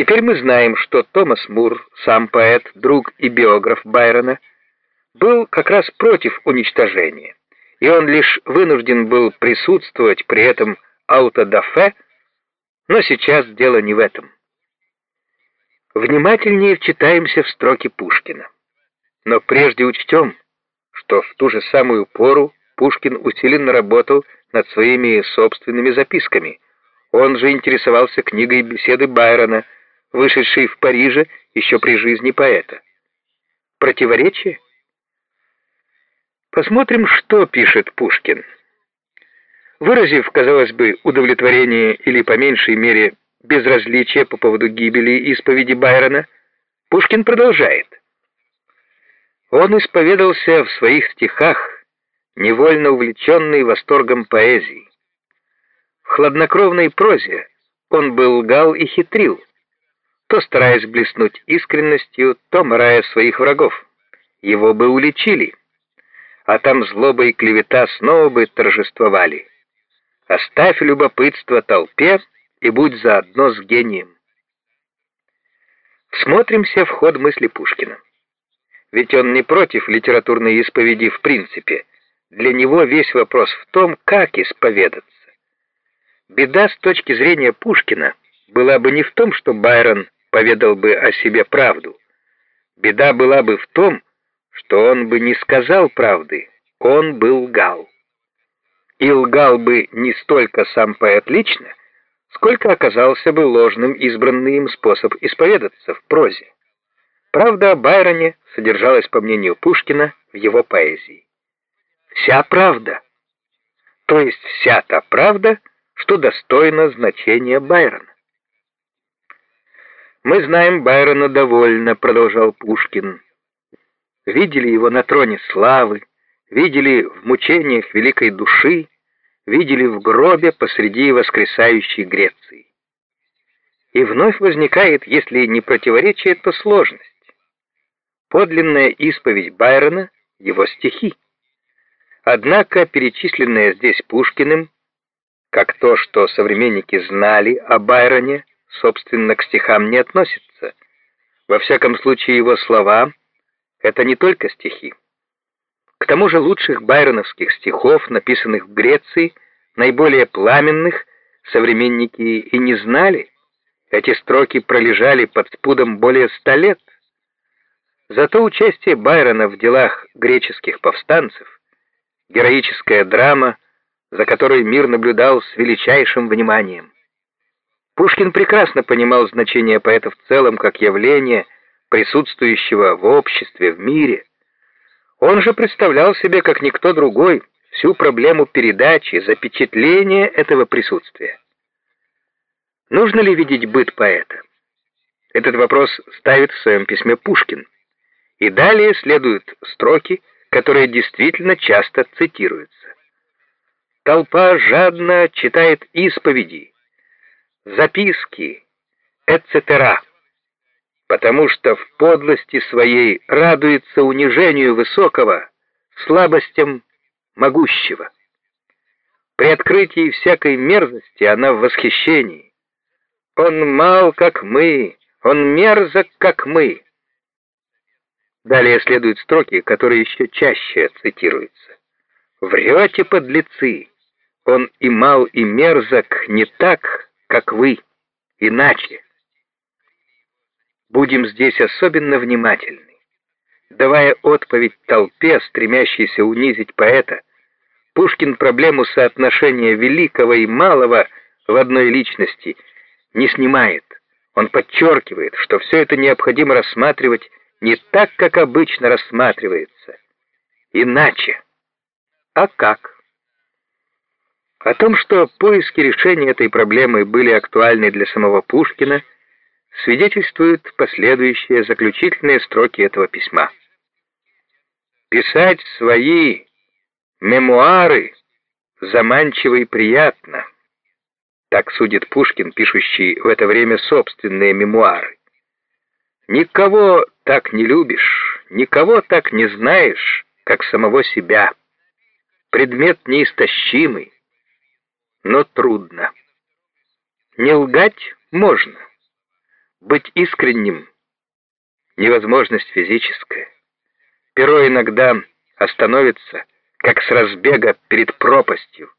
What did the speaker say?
Теперь мы знаем, что Томас Мур, сам поэт, друг и биограф Байрона, был как раз против уничтожения, и он лишь вынужден был присутствовать при этом аутодафе, но сейчас дело не в этом. Внимательнее вчитаемся в строки Пушкина. Но прежде учтем, что в ту же самую пору Пушкин усиленно работал над своими собственными записками. Он же интересовался книгой беседы Байрона, вышедшей в Париже еще при жизни поэта. Противоречие? Посмотрим, что пишет Пушкин. Выразив, казалось бы, удовлетворение или, по меньшей мере, безразличие по поводу гибели исповеди Байрона, Пушкин продолжает. Он исповедался в своих стихах, невольно увлеченный восторгом поэзии. В хладнокровной прозе он был лгал и хитрил, то стараясь блеснуть искренностью, то морая своих врагов. Его бы уличили, а там злоба и клевета снова бы торжествовали. Оставь любопытство толпе и будь заодно с гением. Смотримся в ход мысли Пушкина. Ведь он не против литературной исповеди в принципе. Для него весь вопрос в том, как исповедаться. Беда с точки зрения Пушкина была бы не в том, что Байрон поведал бы о себе правду. Беда была бы в том, что он бы не сказал правды, он бы лгал. И лгал бы не столько сам поэт лично, сколько оказался бы ложным избранный им способ исповедаться в прозе. Правда о Байроне содержалась, по мнению Пушкина, в его поэзии. Вся правда, то есть вся та правда, что достойна значения Байрона. «Мы знаем Байрона довольно», — продолжал Пушкин. «Видели его на троне славы, видели в мучениях великой души, видели в гробе посреди воскресающей Греции. И вновь возникает, если не противоречие, то сложность. Подлинная исповедь Байрона — его стихи. Однако перечисленное здесь Пушкиным, как то, что современники знали о Байроне, собственно, к стихам не относится. Во всяком случае, его слова — это не только стихи. К тому же лучших байроновских стихов, написанных в Греции, наиболее пламенных, современники и не знали. Эти строки пролежали под спудом более ста лет. Зато участие Байрона в делах греческих повстанцев, героическая драма, за которой мир наблюдал с величайшим вниманием. Пушкин прекрасно понимал значение поэта в целом как явление, присутствующего в обществе, в мире. Он же представлял себе, как никто другой, всю проблему передачи, запечатления этого присутствия. Нужно ли видеть быт поэта? Этот вопрос ставит в своем письме Пушкин. И далее следуют строки, которые действительно часто цитируются. Толпа жадно читает исповеди, записки, etc., потому что в подлости своей радуется унижению высокого, слабостям могущего. При открытии всякой мерзости она в восхищении. Он мал, как мы, он мерзок, как мы. Далее следуют строки, которые еще чаще цитируются. «Врете, подлецы! Он и мал, и мерзок не так, как вы, иначе». Будем здесь особенно внимательны. Давая отповедь толпе, стремящейся унизить поэта, Пушкин проблему соотношения великого и малого в одной личности не снимает. Он подчеркивает, что все это необходимо рассматривать не так, как обычно рассматривается. Иначе. А как? О том, что поиски решения этой проблемы были актуальны для самого Пушкина, свидетельствуют последующие заключительные строки этого письма. Писать свои мемуары заманчиво и приятно. Так судит Пушкин, пишущий в это время собственные мемуары. Никого так не любишь, никого так не знаешь, как самого себя. Предмет неистощимый, но трудно. Не лгать можно, Быть искренним — невозможность физическая. Перо иногда остановится, как с разбега перед пропастью,